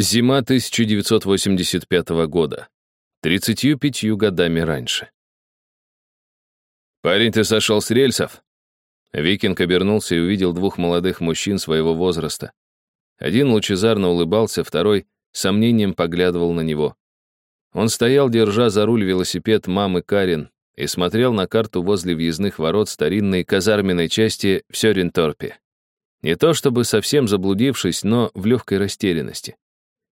Зима 1985 года. 35 годами раньше. «Парень, ты сошел с рельсов?» Викинг обернулся и увидел двух молодых мужчин своего возраста. Один лучезарно улыбался, второй сомнением поглядывал на него. Он стоял, держа за руль велосипед мамы Карин, и смотрел на карту возле въездных ворот старинной казарменной части в Сёренторпе. Не то чтобы совсем заблудившись, но в легкой растерянности.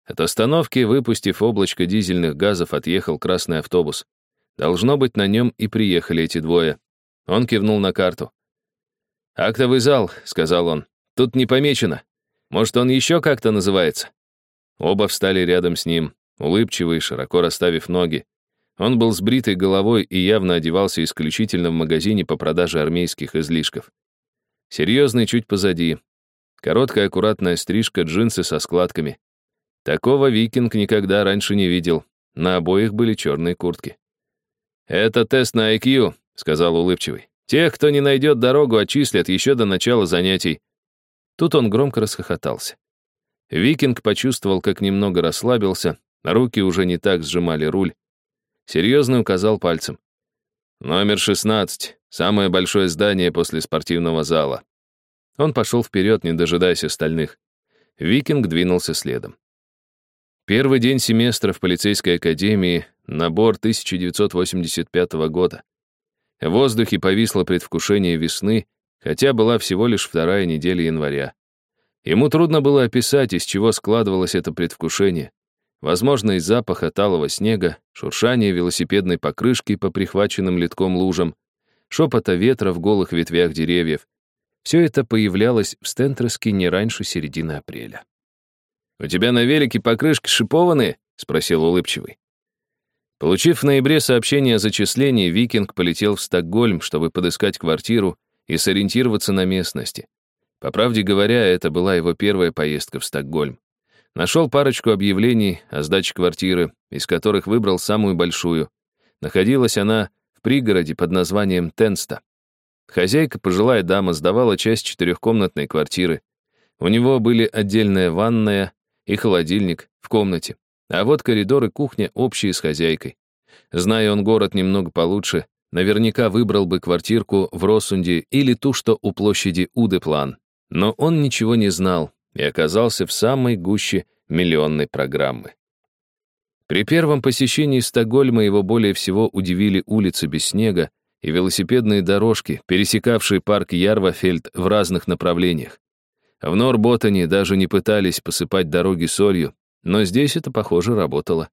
От остановки, выпустив облачко дизельных газов, отъехал красный автобус. Должно быть, на нем и приехали эти двое. Он кивнул на карту. «Актовый зал», — сказал он. «Тут не помечено. Может, он еще как-то называется?» Оба встали рядом с ним, улыбчивые, широко расставив ноги. Он был с бритой головой и явно одевался исключительно в магазине по продаже армейских излишков. Серьезный чуть позади. Короткая аккуратная стрижка, джинсы со складками. Такого викинг никогда раньше не видел. На обоих были черные куртки. «Это тест на IQ», — сказал улыбчивый. «Тех, кто не найдет дорогу, отчислят еще до начала занятий». Тут он громко расхохотался. Викинг почувствовал, как немного расслабился, руки уже не так сжимали руль. Серьезно указал пальцем. «Номер 16. Самое большое здание после спортивного зала». Он пошел вперед, не дожидаясь остальных. Викинг двинулся следом. Первый день семестра в полицейской академии, набор 1985 года. В воздухе повисло предвкушение весны, хотя была всего лишь вторая неделя января. Ему трудно было описать, из чего складывалось это предвкушение. Возможно, из запаха талого снега, шуршания велосипедной покрышки по прихваченным литком лужам, шепота ветра в голых ветвях деревьев. Все это появлялось в Стентреске не раньше середины апреля. «У тебя на велике покрышки шипованные?» — спросил улыбчивый. Получив в ноябре сообщение о зачислении, Викинг полетел в Стокгольм, чтобы подыскать квартиру и сориентироваться на местности. По правде говоря, это была его первая поездка в Стокгольм. Нашел парочку объявлений о сдаче квартиры, из которых выбрал самую большую. Находилась она в пригороде под названием Тенста. Хозяйка, пожилая дама, сдавала часть четырехкомнатной квартиры. У него были отдельная ванная и холодильник в комнате, а вот коридор и кухня общие с хозяйкой. Зная он город немного получше, наверняка выбрал бы квартирку в Росунде или ту, что у площади Удеплан. Но он ничего не знал, и оказался в самой гуще миллионной программы. При первом посещении Стокгольма его более всего удивили улицы без снега и велосипедные дорожки, пересекавшие парк Ярвафельд в разных направлениях. В Норботтоне даже не пытались посыпать дороги солью, но здесь это, похоже, работало.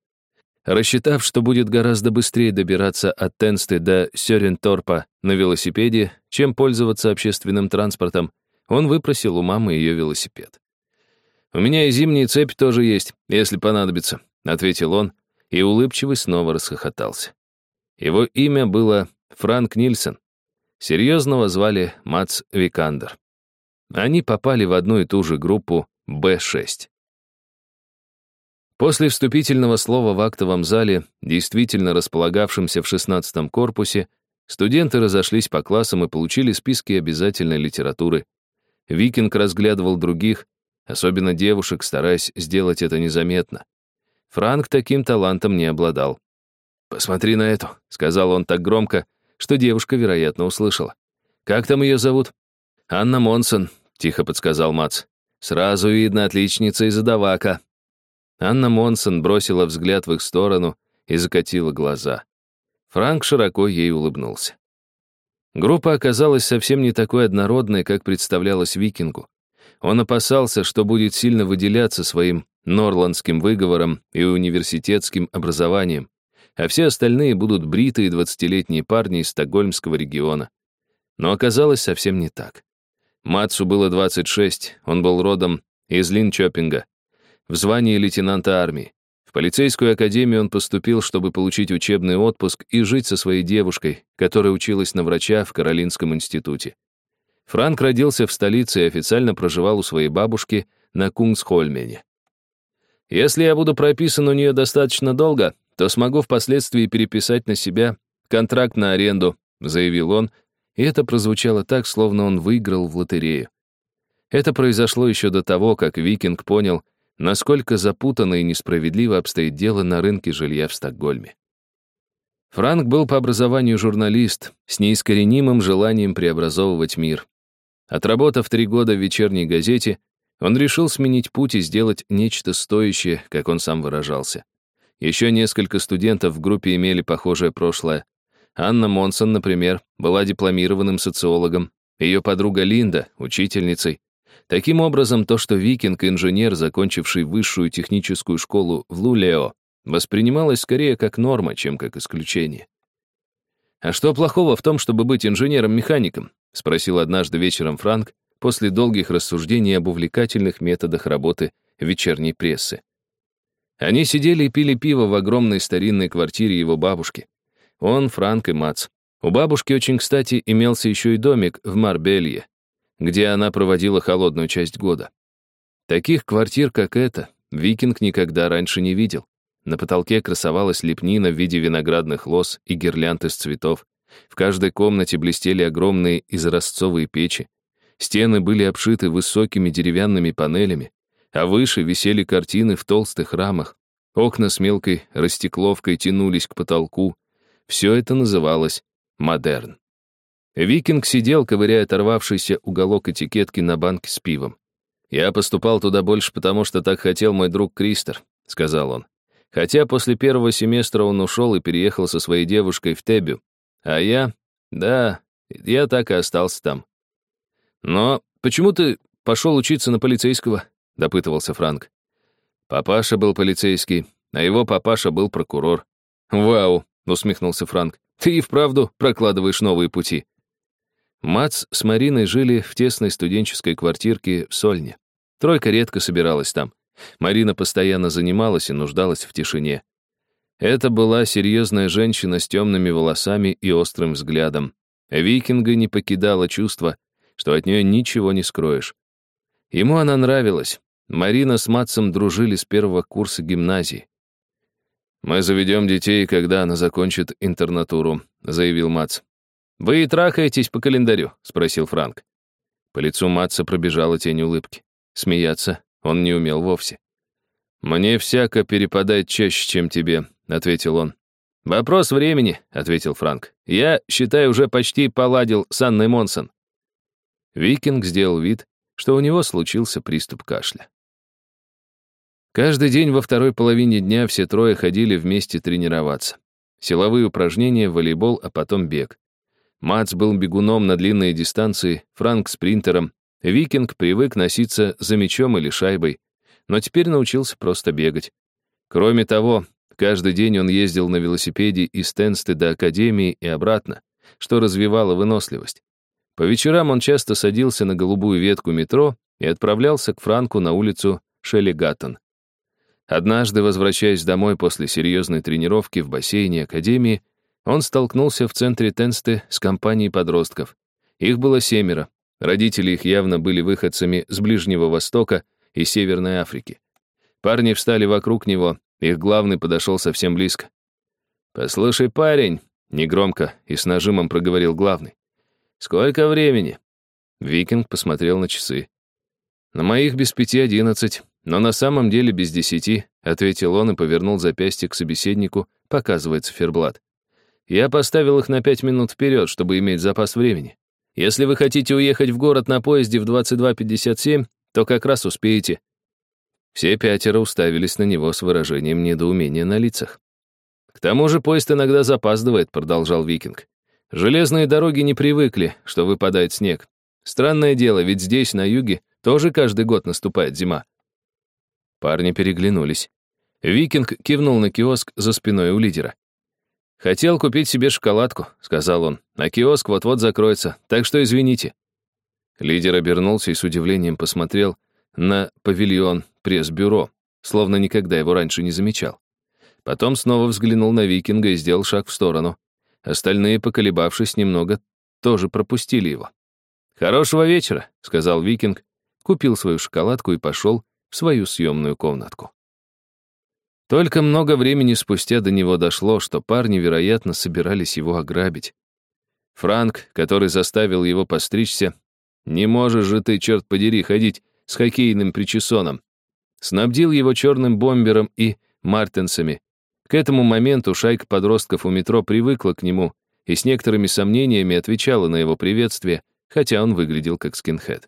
Рассчитав, что будет гораздо быстрее добираться от Тенсты до Сёренторпа на велосипеде, чем пользоваться общественным транспортом, он выпросил у мамы ее велосипед. «У меня и зимние цепи тоже есть, если понадобится», — ответил он, и улыбчивый снова расхохотался. Его имя было Франк Нильсон. Серьезного звали Мац Викандер. Они попали в одну и ту же группу Б-6. После вступительного слова в актовом зале, действительно располагавшемся в 16 корпусе, студенты разошлись по классам и получили списки обязательной литературы. Викинг разглядывал других, особенно девушек, стараясь сделать это незаметно. Франк таким талантом не обладал. «Посмотри на эту», — сказал он так громко, что девушка, вероятно, услышала. «Как там ее зовут?» «Анна Монсон», — тихо подсказал Мац. «Сразу видно отличница из Адавака». Анна Монсон бросила взгляд в их сторону и закатила глаза. Франк широко ей улыбнулся. Группа оказалась совсем не такой однородной, как представлялась Викингу. Он опасался, что будет сильно выделяться своим норландским выговором и университетским образованием, а все остальные будут бритые двадцатилетние парни из стокгольмского региона. Но оказалось совсем не так. Матсу было 26, он был родом из Линчопинга, в звании лейтенанта армии. В полицейскую академию он поступил, чтобы получить учебный отпуск и жить со своей девушкой, которая училась на врача в Каролинском институте. Франк родился в столице и официально проживал у своей бабушки на Кунгсхольмене. Если я буду прописан у нее достаточно долго, то смогу впоследствии переписать на себя контракт на аренду, заявил он, и это прозвучало так, словно он выиграл в лотерею. Это произошло еще до того, как Викинг понял, насколько запутанно и несправедливо обстоит дело на рынке жилья в Стокгольме. Франк был по образованию журналист с неискоренимым желанием преобразовывать мир. Отработав три года в вечерней газете, он решил сменить путь и сделать нечто стоящее, как он сам выражался. Еще несколько студентов в группе имели похожее прошлое. Анна Монсон, например, была дипломированным социологом, ее подруга Линда — учительницей. Таким образом, то, что викинг-инженер, закончивший высшую техническую школу в Лулео, воспринималось скорее как норма, чем как исключение. «А что плохого в том, чтобы быть инженером-механиком?» — спросил однажды вечером Франк после долгих рассуждений об увлекательных методах работы вечерней прессы. Они сидели и пили пиво в огромной старинной квартире его бабушки. Он, Франк и Мац. У бабушки очень кстати имелся еще и домик в Марбелье, где она проводила холодную часть года. Таких квартир, как эта, Викинг никогда раньше не видел. На потолке красовалась лепнина в виде виноградных лоз и гирлянд из цветов. В каждой комнате блестели огромные изразцовые печи. Стены были обшиты высокими деревянными панелями, а выше висели картины в толстых рамах. Окна с мелкой растекловкой тянулись к потолку. Все это называлось «модерн». Викинг сидел, ковыряя оторвавшийся уголок этикетки на банке с пивом. «Я поступал туда больше, потому что так хотел мой друг Кристер», — сказал он. Хотя после первого семестра он ушел и переехал со своей девушкой в Тебю. А я... Да, я так и остался там. «Но почему ты пошел учиться на полицейского?» — допытывался Франк. Папаша был полицейский, а его папаша был прокурор. «Вау!» — усмехнулся Франк. «Ты и вправду прокладываешь новые пути». Мац с Мариной жили в тесной студенческой квартирке в Сольне. Тройка редко собиралась там. Марина постоянно занималась и нуждалась в тишине. Это была серьезная женщина с темными волосами и острым взглядом. Викинга не покидало чувство, что от нее ничего не скроешь. Ему она нравилась. Марина с Матсом дружили с первого курса гимназии. «Мы заведем детей, когда она закончит интернатуру», — заявил Мац. «Вы трахаетесь по календарю?» — спросил Франк. По лицу Матса пробежала тень улыбки. Смеяться он не умел вовсе. «Мне всяко перепадает чаще, чем тебе», — ответил он. «Вопрос времени», — ответил Франк. «Я, считаю, уже почти поладил с Анной Монсон». Викинг сделал вид, что у него случился приступ кашля. Каждый день во второй половине дня все трое ходили вместе тренироваться. Силовые упражнения, волейбол, а потом бег. Мац был бегуном на длинные дистанции, Франк — спринтером, Викинг привык носиться за мячом или шайбой, но теперь научился просто бегать. Кроме того, каждый день он ездил на велосипеде из Тенсты до Академии и обратно, что развивало выносливость. По вечерам он часто садился на голубую ветку метро и отправлялся к Франку на улицу Шеллигаттон. Однажды, возвращаясь домой после серьезной тренировки в бассейне Академии, он столкнулся в центре Тенсты с компанией подростков. Их было семеро, Родители их явно были выходцами с Ближнего Востока и Северной Африки. Парни встали вокруг него, их главный подошел совсем близко. «Послушай, парень», — негромко и с нажимом проговорил главный. «Сколько времени?» Викинг посмотрел на часы. «На моих без пяти одиннадцать, но на самом деле без десяти», — ответил он и повернул запястье к собеседнику, показывая циферблат. «Я поставил их на пять минут вперед, чтобы иметь запас времени. Если вы хотите уехать в город на поезде в 22.57, то как раз успеете». Все пятеро уставились на него с выражением недоумения на лицах. «К тому же поезд иногда запаздывает», — продолжал Викинг. «Железные дороги не привыкли, что выпадает снег. Странное дело, ведь здесь, на юге, тоже каждый год наступает зима». Парни переглянулись. Викинг кивнул на киоск за спиной у лидера. «Хотел купить себе шоколадку», — сказал он, «а киоск вот-вот закроется, так что извините». Лидер обернулся и с удивлением посмотрел на павильон пресс-бюро, словно никогда его раньше не замечал. Потом снова взглянул на викинга и сделал шаг в сторону. Остальные, поколебавшись немного, тоже пропустили его. «Хорошего вечера», — сказал викинг, купил свою шоколадку и пошел в свою съемную комнатку. Только много времени спустя до него дошло, что парни, вероятно, собирались его ограбить. Франк, который заставил его постричься, «Не можешь же ты, черт подери, ходить с хоккейным причесоном». снабдил его черным бомбером и мартенсами. К этому моменту шайка подростков у метро привыкла к нему и с некоторыми сомнениями отвечала на его приветствие, хотя он выглядел как скинхед.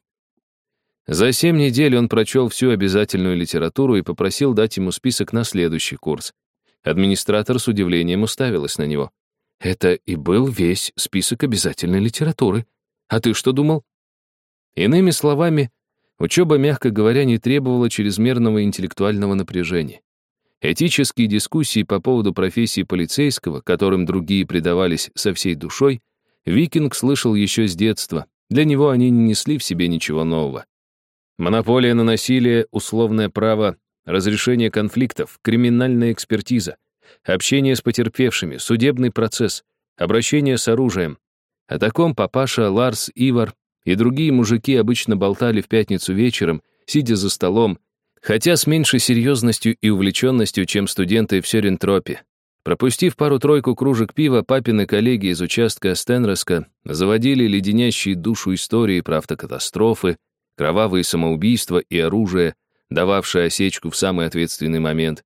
За семь недель он прочел всю обязательную литературу и попросил дать ему список на следующий курс. Администратор с удивлением уставилась на него. Это и был весь список обязательной литературы. А ты что думал? Иными словами, учеба, мягко говоря, не требовала чрезмерного интеллектуального напряжения. Этические дискуссии по поводу профессии полицейского, которым другие предавались со всей душой, Викинг слышал еще с детства. Для него они не несли в себе ничего нового. Монополия на насилие, условное право, разрешение конфликтов, криминальная экспертиза, общение с потерпевшими, судебный процесс, обращение с оружием. О таком папаша Ларс Ивар и другие мужики обычно болтали в пятницу вечером, сидя за столом, хотя с меньшей серьезностью и увлеченностью, чем студенты в Сёрентропе. Пропустив пару-тройку кружек пива, папины коллеги из участка Стенроска заводили леденящие душу истории про автокатастрофы, кровавые самоубийства и оружие, дававшее осечку в самый ответственный момент,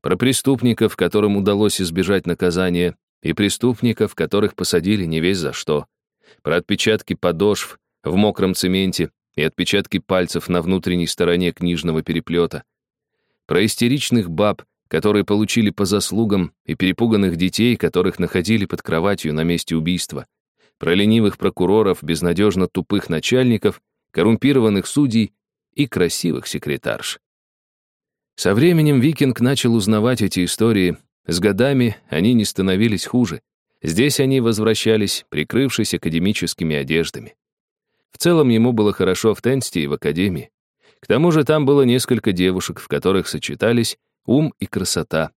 про преступников, которым удалось избежать наказания, и преступников, которых посадили не весь за что, про отпечатки подошв в мокром цементе и отпечатки пальцев на внутренней стороне книжного переплета, про истеричных баб, которые получили по заслугам, и перепуганных детей, которых находили под кроватью на месте убийства, про ленивых прокуроров, безнадежно тупых начальников, коррумпированных судей и красивых секретарш. Со временем Викинг начал узнавать эти истории. С годами они не становились хуже. Здесь они возвращались, прикрывшись академическими одеждами. В целом ему было хорошо в Тенсте и в академии. К тому же там было несколько девушек, в которых сочетались ум и красота.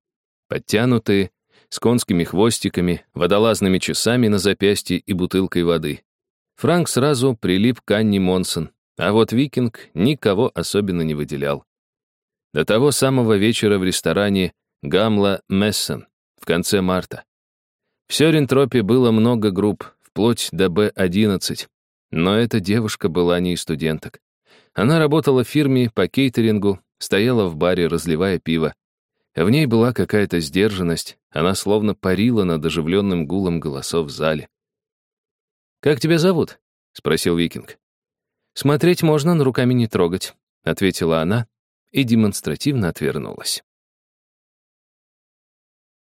Подтянутые, с конскими хвостиками, водолазными часами на запястье и бутылкой воды. Франк сразу прилип к Анне Монсон, а вот Викинг никого особенно не выделял. До того самого вечера в ресторане Гамла Мессен в конце марта. В Сёрентропе было много групп, вплоть до Б-11, но эта девушка была не из студенток. Она работала в фирме по кейтерингу, стояла в баре, разливая пиво. В ней была какая-то сдержанность, она словно парила над оживленным гулом голосов в зале. «Как тебя зовут?» — спросил Викинг. «Смотреть можно, но руками не трогать», — ответила она и демонстративно отвернулась.